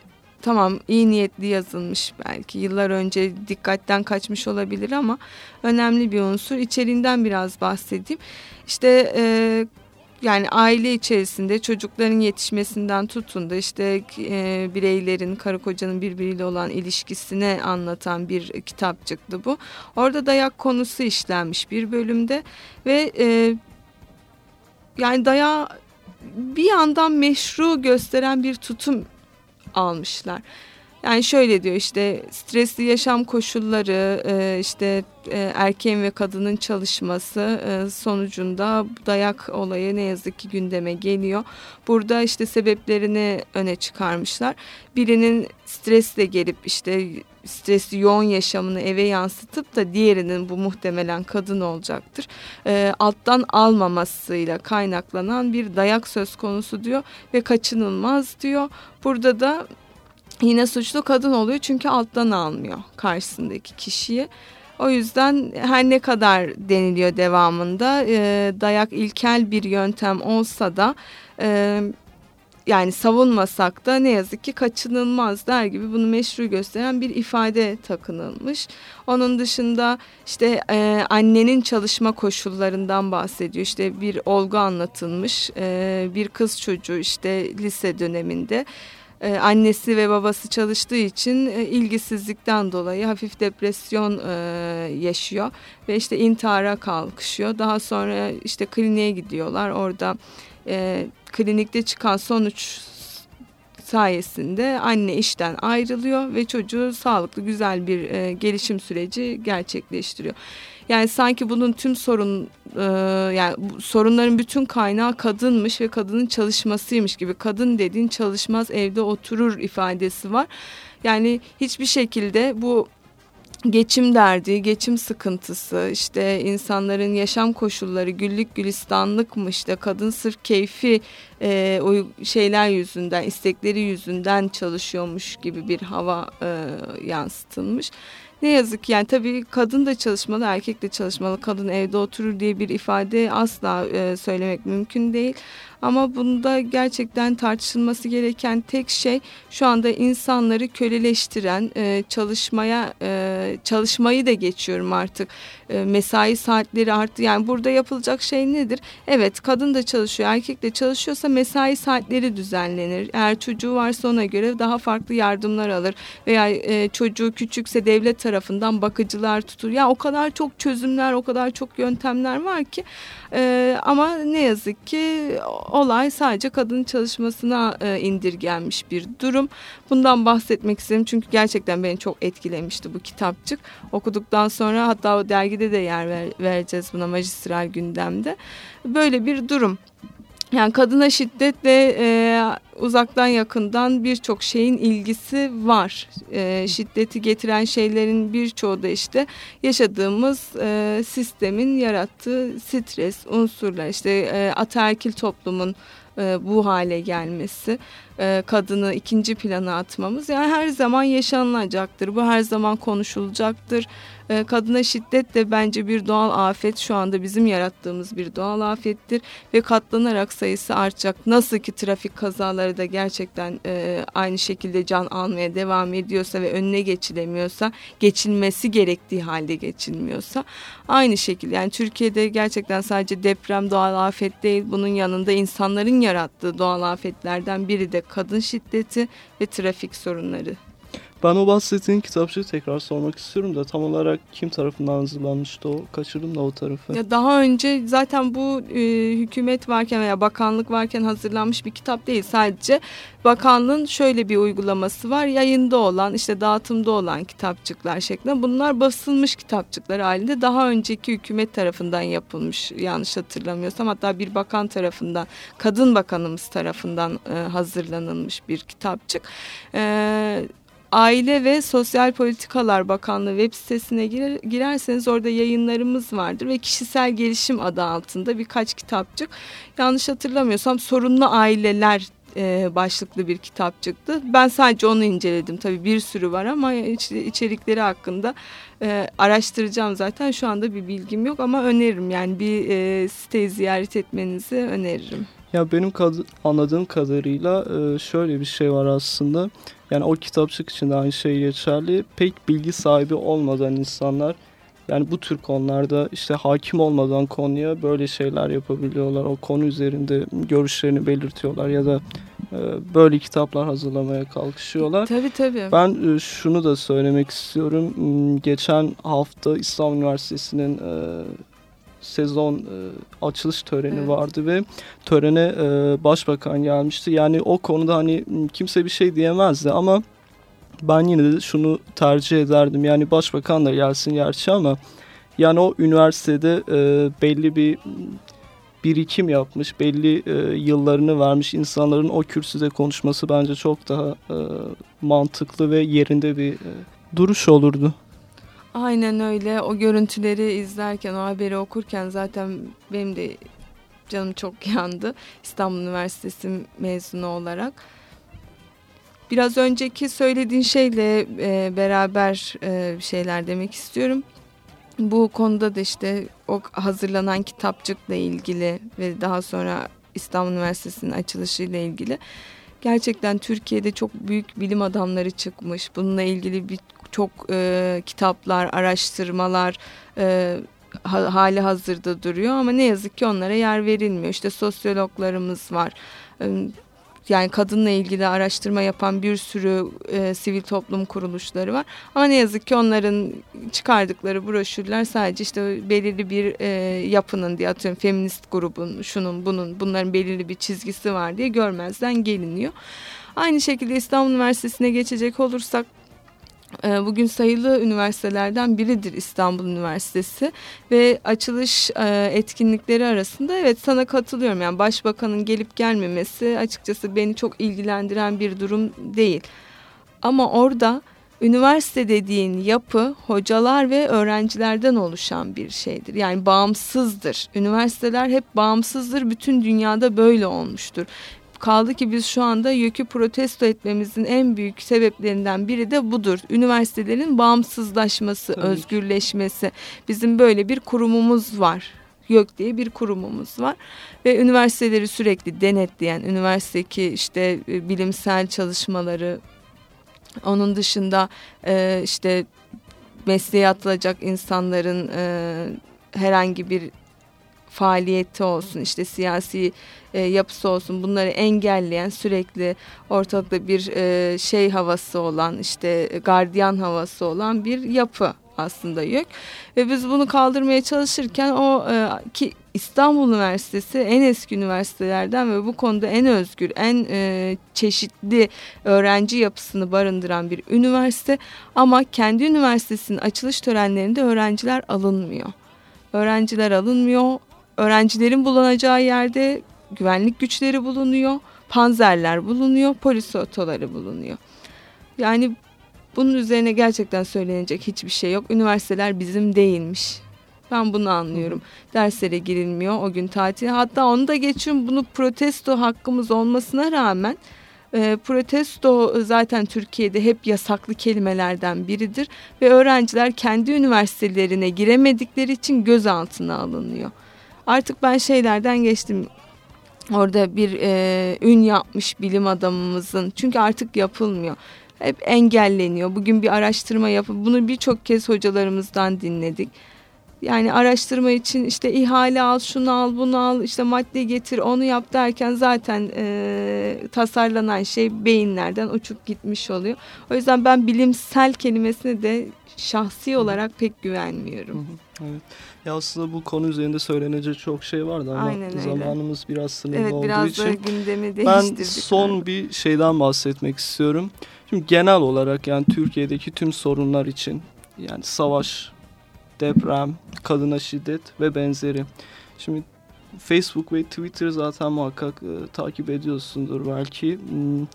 tamam iyi niyetli yazılmış belki yıllar önce dikkatten kaçmış olabilir ama önemli bir unsur. İçeriğinden biraz bahsedeyim. İşte e, yani aile içerisinde çocukların yetişmesinden tutun da işte e, bireylerin karı kocanın birbiriyle olan ilişkisine anlatan bir kitapçıktı bu. Orada dayak konusu işlenmiş bir bölümde ve e, yani dayağı bir yandan meşru gösteren bir tutum almışlar. Yani şöyle diyor işte stresli yaşam koşulları e, işte e, erkeğin ve kadının çalışması e, sonucunda dayak olayı ne yazık ki gündeme geliyor. Burada işte sebeplerini öne çıkarmışlar. Birinin stresle gelip işte stresli yoğun yaşamını eve yansıtıp da diğerinin bu muhtemelen kadın olacaktır. alttan almamasıyla kaynaklanan bir dayak söz konusu diyor ve kaçınılmaz diyor. Burada da yine suçlu kadın oluyor çünkü alttan almıyor karşısındaki kişiyi. O yüzden her ne kadar deniliyor devamında e, dayak ilkel bir yöntem olsa da e, yani savunmasak da ne yazık ki kaçınılmaz der gibi bunu meşru gösteren bir ifade takınılmış. Onun dışında işte e, annenin çalışma koşullarından bahsediyor. İşte bir olgu anlatılmış e, bir kız çocuğu işte lise döneminde e, annesi ve babası çalıştığı için e, ilgisizlikten dolayı hafif depresyon e, yaşıyor ve işte intihara kalkışıyor. Daha sonra işte kliniğe gidiyorlar. Orada klinikte çıkan sonuç sayesinde anne işten ayrılıyor ve çocuğu sağlıklı güzel bir gelişim süreci gerçekleştiriyor. Yani sanki bunun tüm sorun e, yani sorunların bütün kaynağı kadınmış ve kadının çalışmasıymış gibi. Kadın dediğin çalışmaz evde oturur ifadesi var. Yani hiçbir şekilde bu geçim derdi, geçim sıkıntısı, işte insanların yaşam koşulları güllük gülistanlıkmış da kadın sırf keyfi e, şeyler yüzünden, istekleri yüzünden çalışıyormuş gibi bir hava e, yansıtılmış. Ne yazık ki yani tabii kadın da çalışmalı, erkek de çalışmalı, kadın evde oturur diye bir ifade asla e, söylemek mümkün değil. Ama bunda gerçekten tartışılması gereken tek şey şu anda insanları köleleştiren e, çalışmaya e, çalışmayı da geçiyorum artık. E, mesai saatleri arttı. Yani burada yapılacak şey nedir? Evet kadın da çalışıyor, erkek de çalışıyorsa mesai saatleri düzenlenir. Eğer çocuğu varsa ona göre daha farklı yardımlar alır veya e, çocuğu küçükse devlet tarafından bakıcılar tutur. Ya o kadar çok çözümler, o kadar çok yöntemler var ki e, ama ne yazık ki olay sadece kadın çalışmasına e, indirgenmiş bir durum. Bundan bahsetmek istedim çünkü gerçekten beni çok etkilemişti bu kitapçık. Okuduktan sonra hatta o dergide de yer ver, vereceğiz buna magistral gündemde. Böyle bir durum. Yani kadına şiddetle e, uzaktan yakından birçok şeyin ilgisi var. E, şiddeti getiren şeylerin birçoğu da işte yaşadığımız e, sistemin yarattığı stres unsurlar. İşte e, ataerkil toplumun e, bu hale gelmesi, e, kadını ikinci plana atmamız yani her zaman yaşanılacaktır. Bu her zaman konuşulacaktır. E, kadına şiddet de bence bir doğal afet şu anda bizim yarattığımız bir doğal afettir ve katlanarak sayısı artacak. Nasıl ki trafik kazaları da gerçekten e, aynı şekilde can almaya devam ediyorsa ve önüne geçilemiyorsa, geçilmesi gerektiği halde geçilmiyorsa aynı şekilde yani Türkiye'de gerçekten sadece deprem doğal afet değil bunun yanında insanların yarattığı doğal afetlerden biri de kadın şiddeti ve trafik sorunları. Ben o bahsettiğin kitapçığı tekrar sormak istiyorum da tam olarak kim tarafından hazırlanmıştı o? Kaçırdım da o tarafı. Ya daha önce zaten bu e, hükümet varken veya bakanlık varken hazırlanmış bir kitap değil. Sadece bakanlığın şöyle bir uygulaması var. Yayında olan işte dağıtımda olan kitapçıklar şeklinde. Bunlar basılmış kitapçıklar halinde daha önceki hükümet tarafından yapılmış yanlış hatırlamıyorsam. Hatta bir bakan tarafından kadın bakanımız tarafından e, hazırlanılmış bir kitapçık. E, Aile ve Sosyal Politikalar Bakanlığı web sitesine girer, girerseniz orada yayınlarımız vardır ve kişisel gelişim adı altında birkaç kitapçık. Yanlış hatırlamıyorsam sorunlu aileler e, başlıklı bir kitapçıktı. Ben sadece onu inceledim. Tabii bir sürü var ama iç, içerikleri hakkında e, araştıracağım zaten. Şu anda bir bilgim yok ama öneririm. Yani bir e, siteyi ziyaret etmenizi öneririm. Ya benim kad anladığım kadarıyla e, şöyle bir şey var aslında. Yani o kitapçık için de aynı şey geçerli. Pek bilgi sahibi olmadan insanlar yani bu tür konularda işte hakim olmadan konuya böyle şeyler yapabiliyorlar. O konu üzerinde görüşlerini belirtiyorlar ya da e, böyle kitaplar hazırlamaya kalkışıyorlar. Tabii tabii. Ben e, şunu da söylemek istiyorum. Hmm, geçen hafta İstanbul Üniversitesi'nin e, sezon e, açılış töreni evet. vardı ve törene e, başbakan gelmişti. Yani o konuda hani kimse bir şey diyemezdi ama ben yine de şunu tercih ederdim. Yani başbakan da gelsin gerçi ama yani o üniversitede e, belli bir birikim yapmış, belli e, yıllarını vermiş insanların o kürsüde konuşması bence çok daha e, mantıklı ve yerinde bir e, duruş olurdu. Aynen öyle. O görüntüleri izlerken, o haberi okurken zaten benim de canım çok (laughs) yandı. İstanbul Üniversitesi mezunu olarak. Biraz önceki söylediğin şeyle e, beraber e, şeyler demek istiyorum. Bu konuda da işte o hazırlanan kitapçıkla ilgili ve daha sonra İstanbul Üniversitesi'nin açılışıyla ilgili gerçekten Türkiye'de çok büyük bilim adamları çıkmış. Bununla ilgili bir çok e, kitaplar, araştırmalar e, ha, hali hazırda duruyor ama ne yazık ki onlara yer verilmiyor. İşte sosyologlarımız var. E, yani kadınla ilgili araştırma yapan bir sürü e, sivil toplum kuruluşları var. Ama ne yazık ki onların çıkardıkları broşürler sadece işte belirli bir e, yapının diye atıyorum feminist grubun, şunun bunun bunların belirli bir çizgisi var diye görmezden geliniyor. Aynı şekilde İstanbul Üniversitesi'ne geçecek olursak bugün sayılı üniversitelerden biridir İstanbul Üniversitesi ve açılış e, etkinlikleri arasında evet sana katılıyorum. Yani başbakanın gelip gelmemesi açıkçası beni çok ilgilendiren bir durum değil. Ama orada üniversite dediğin yapı hocalar ve öğrencilerden oluşan bir şeydir. Yani bağımsızdır. Üniversiteler hep bağımsızdır. Bütün dünyada böyle olmuştur. Kaldı ki biz şu anda YÖK'ü protesto etmemizin en büyük sebeplerinden biri de budur. Üniversitelerin bağımsızlaşması, Tabii. özgürleşmesi. Bizim böyle bir kurumumuz var. YÖK diye bir kurumumuz var ve üniversiteleri sürekli denetleyen, üniversitedeki işte e, bilimsel çalışmaları, onun dışında e, işte mesleğe atılacak insanların e, herhangi bir faaliyeti olsun işte siyasi e, yapısı olsun bunları engelleyen sürekli ortalıkta bir e, şey havası olan işte gardiyan havası olan bir yapı aslında YÖK ve biz bunu kaldırmaya çalışırken o e, ki İstanbul Üniversitesi en eski üniversitelerden ve bu konuda en özgür, en e, çeşitli öğrenci yapısını barındıran bir üniversite ama kendi üniversitesinin açılış törenlerinde öğrenciler alınmıyor. Öğrenciler alınmıyor, öğrencilerin bulunacağı yerde güvenlik güçleri bulunuyor, panzerler bulunuyor, polis otoları bulunuyor. Yani bunun üzerine gerçekten söylenecek hiçbir şey yok. Üniversiteler bizim değilmiş. Ben bunu anlıyorum. Derslere girilmiyor o gün tatil. Hatta onu da geçiyorum bunu protesto hakkımız olmasına rağmen e, protesto zaten Türkiye'de hep yasaklı kelimelerden biridir ve öğrenciler kendi üniversitelerine giremedikleri için gözaltına alınıyor. Artık ben şeylerden geçtim. Orada bir e, ün yapmış bilim adamımızın çünkü artık yapılmıyor. Hep engelleniyor. Bugün bir araştırma yapıp bunu birçok kez hocalarımızdan dinledik. Yani araştırma için işte ihale al, şunu al, bunu al, işte madde getir, onu yap derken zaten e, tasarlanan şey beyinlerden uçup gitmiş oluyor. O yüzden ben bilimsel kelimesine de şahsi olarak pek güvenmiyorum. Evet. Ya aslında bu konu üzerinde söylenecek çok şey vardı ama Aynen zamanımız biraz sınırlı evet, olduğu biraz için. Evet biraz gündemi değiştirdik. Ben son bir şeyden bahsetmek istiyorum. Şimdi genel olarak yani Türkiye'deki tüm sorunlar için yani savaş, deprem, kadına şiddet ve benzeri. Şimdi Facebook ve Twitter zaten muhakkak e, takip ediyorsundur belki. Hmm,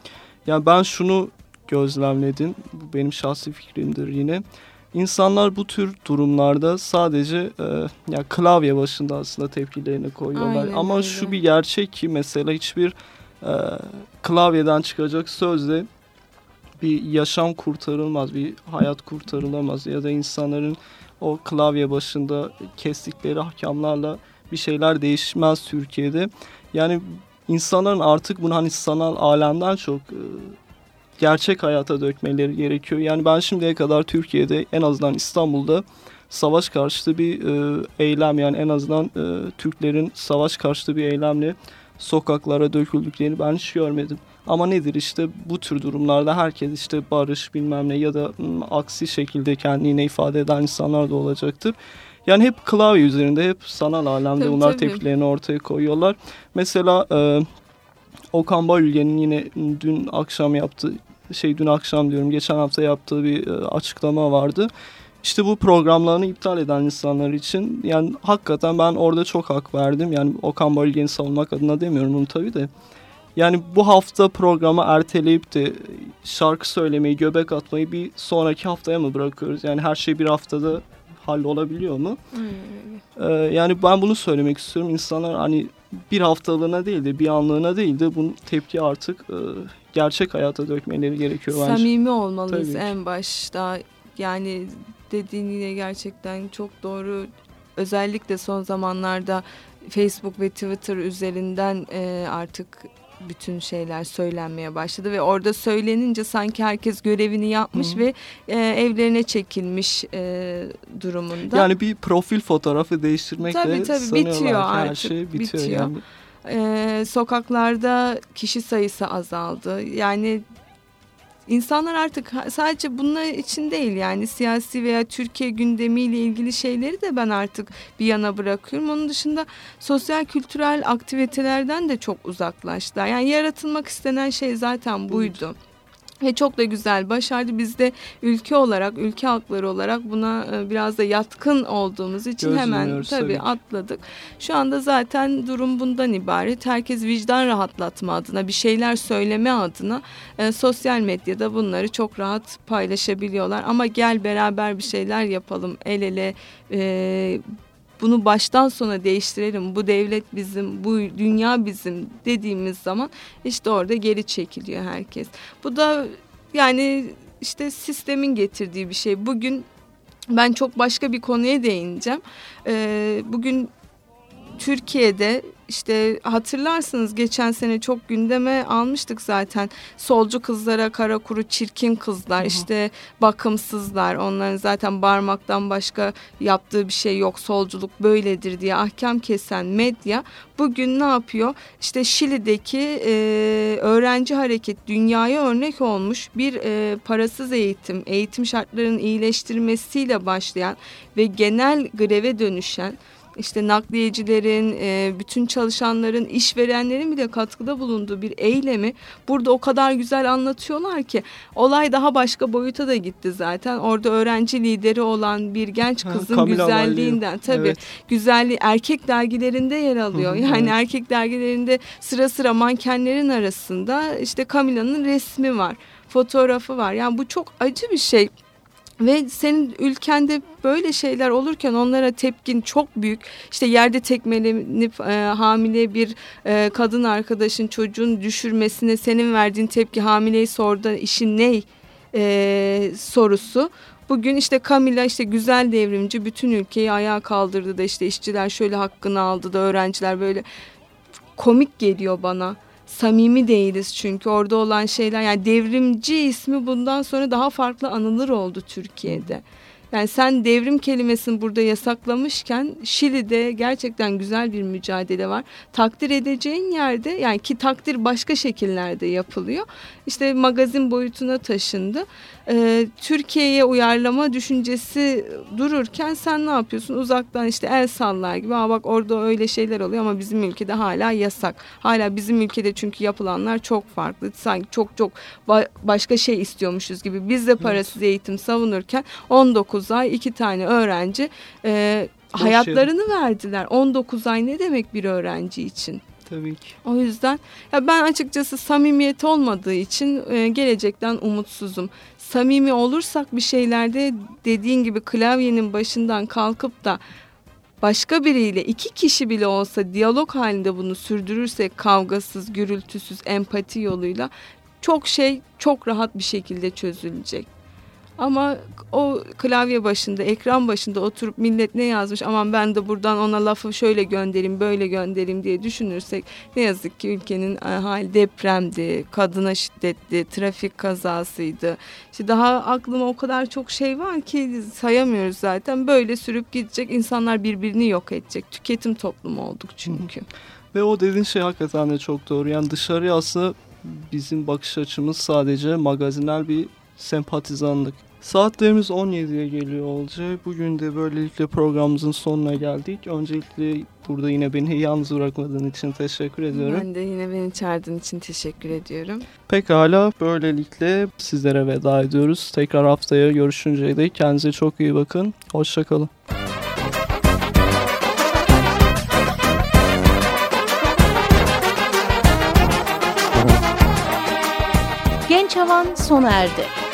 yani ben şunu gözlemledim. Bu benim şahsi fikrimdir yine. İnsanlar bu tür durumlarda sadece e, ya klavye başında aslında tepkilerini koyuyorlar. Aynen Ama öyle. şu bir gerçek ki mesela hiçbir e, klavyeden çıkacak sözle bir yaşam kurtarılmaz, bir hayat kurtarılamaz ya da insanların o klavye başında kestikleri ahkamlarla bir şeyler değişmez Türkiye'de. Yani insanların artık bunu hani sanal alemden çok e, gerçek hayata dökmeleri gerekiyor. Yani ben şimdiye kadar Türkiye'de en azından İstanbul'da savaş karşıtı bir e, eylem yani en azından e, Türklerin savaş karşıtı bir eylemle sokaklara döküldüklerini ben hiç görmedim. Ama nedir işte bu tür durumlarda herkes işte barış bilmem ne ya da m, aksi şekilde kendini ifade eden insanlar da olacaktır. Yani hep klavye üzerinde hep sanal alemde Tabii, bunlar tabii. tepkilerini ortaya koyuyorlar. Mesela e, Okan Bayülgen'in yine dün akşam yaptığı şey dün akşam diyorum geçen hafta yaptığı bir e, açıklama vardı. İşte bu programlarını iptal eden insanlar için yani hakikaten ben orada çok hak verdim. Yani Okan Bayülgen'i savunmak adına demiyorum bunu tabii de. Yani bu hafta programı erteleyip de şarkı söylemeyi, göbek atmayı bir sonraki haftaya mı bırakıyoruz? Yani her şey bir haftada hallolabiliyor mu? Ee, yani ben bunu söylemek istiyorum. İnsanlar hani bir haftalığına değil de bir anlığına değil de bunun tepki artık e, gerçek hayata dökmeleri gerekiyor bence. Samimi olmalıyız Tabii en başta. Yani dediğin yine gerçekten çok doğru. Özellikle son zamanlarda Facebook ve Twitter üzerinden e, artık bütün şeyler söylenmeye başladı ve orada söylenince sanki herkes görevini yapmış Hı. ve e, evlerine çekilmiş e, durumunda. Yani bir profil fotoğrafı değiştirmekle Tabii, tabii, sanıyorlar bitiyor ki her artık, şey bitiyor. bitiyor. Yani. Ee, sokaklarda kişi sayısı azaldı. Yani insanlar artık sadece bunlar için değil yani siyasi veya Türkiye gündemiyle ilgili şeyleri de ben artık bir yana bırakıyorum. Onun dışında sosyal kültürel aktivitelerden de çok uzaklaştılar. Yani yaratılmak istenen şey zaten buydu. Ve çok da güzel başardı. Biz de ülke olarak, ülke halkları olarak buna e, biraz da yatkın olduğumuz için hemen tabii ki. atladık. Şu anda zaten durum bundan ibaret. Herkes vicdan rahatlatma adına, bir şeyler söyleme adına e, sosyal medyada bunları çok rahat paylaşabiliyorlar. Ama gel beraber bir şeyler yapalım, el ele e, bunu baştan sona değiştirelim. Bu devlet bizim, bu dünya bizim dediğimiz zaman işte orada geri çekiliyor herkes. Bu da yani işte sistemin getirdiği bir şey. Bugün ben çok başka bir konuya değineceğim. Ee, bugün Türkiye'de işte hatırlarsınız geçen sene çok gündeme almıştık zaten. Solcu kızlara kara kuru çirkin kızlar işte bakımsızlar. Onların zaten parmaktan başka yaptığı bir şey yok. Solculuk böyledir diye ahkam kesen medya bugün ne yapıyor? İşte Şili'deki e, öğrenci hareket dünyaya örnek olmuş bir e, parasız eğitim eğitim şartlarının iyileştirmesiyle başlayan ve genel greve dönüşen işte nakliyecilerin, e, bütün çalışanların, işverenlerin bile katkıda bulunduğu bir eylemi burada o kadar güzel anlatıyorlar ki olay daha başka boyuta da gitti zaten. Orada öğrenci lideri olan bir genç Ha, kızın Camila güzelliğinden tabii Evet. güzelliği erkek dergilerinde yer alıyor. Hı, yani evet. erkek dergilerinde sıra sıra mankenlerin arasında işte Camila'nın resmi var, fotoğrafı var. Yani bu çok acı bir şey. Ve senin ülkende böyle şeyler olurken onlara tepkin çok büyük. İşte yerde tekmelenip e, hamile bir e, kadın arkadaşın çocuğun düşürmesine senin verdiğin tepki hamileyi sordu işin ne e, sorusu. Bugün işte Camila işte güzel devrimci bütün ülkeyi ayağa kaldırdı da işte işçiler şöyle hakkını aldı da öğrenciler böyle komik geliyor bana. Samimi değiliz çünkü orada olan şeyler yani devrimci ismi bundan sonra daha farklı anılır oldu Türkiye'de. Yani sen devrim kelimesini burada yasaklamışken Şili'de gerçekten güzel bir mücadele var. Takdir edeceğin yerde yani ki takdir başka şekillerde yapılıyor. İşte magazin boyutuna taşındı. Ee, Türkiye'ye uyarlama düşüncesi dururken sen ne yapıyorsun? Uzaktan işte el sallar gibi. Aa bak orada öyle şeyler oluyor ama bizim ülkede hala yasak. Hala bizim ülkede çünkü yapılanlar çok farklı. Sanki çok çok ba- başka şey istiyormuşuz gibi. Biz de parasız eğitim savunurken 19 ay iki tane öğrenci e, hayatlarını verdiler. 19 ay ne demek bir öğrenci için? Tabii ki. O yüzden ya ben açıkçası samimiyet olmadığı için e, gelecekten umutsuzum. Samimi olursak bir şeylerde dediğin gibi klavyenin başından kalkıp da başka biriyle iki kişi bile olsa diyalog halinde bunu sürdürürsek kavgasız, gürültüsüz, empati yoluyla çok şey çok rahat bir şekilde çözülecek. Ama o klavye başında, ekran başında oturup millet ne yazmış aman ben de buradan ona lafı şöyle göndereyim, böyle göndereyim diye düşünürsek ne yazık ki ülkenin e, hal depremdi, kadına şiddetli, trafik kazasıydı. İşte daha aklıma o kadar çok şey var ki sayamıyoruz zaten. Böyle sürüp gidecek, insanlar birbirini yok edecek. Tüketim toplumu olduk çünkü. Ve o dediğin şey hakikaten de çok doğru. Yani dışarıya aslında bizim bakış açımız sadece magazinel bir sempatizanlık. Saatlerimiz 17'ye geliyor olacak. Bugün de böylelikle programımızın sonuna geldik. Öncelikle burada yine beni yalnız bırakmadığın için teşekkür ediyorum. Ben de yine beni çağırdığın için teşekkür ediyorum. Pekala böylelikle sizlere veda ediyoruz. Tekrar haftaya görüşünceye dek kendinize çok iyi bakın. Hoşçakalın. Genç Havan sona erdi.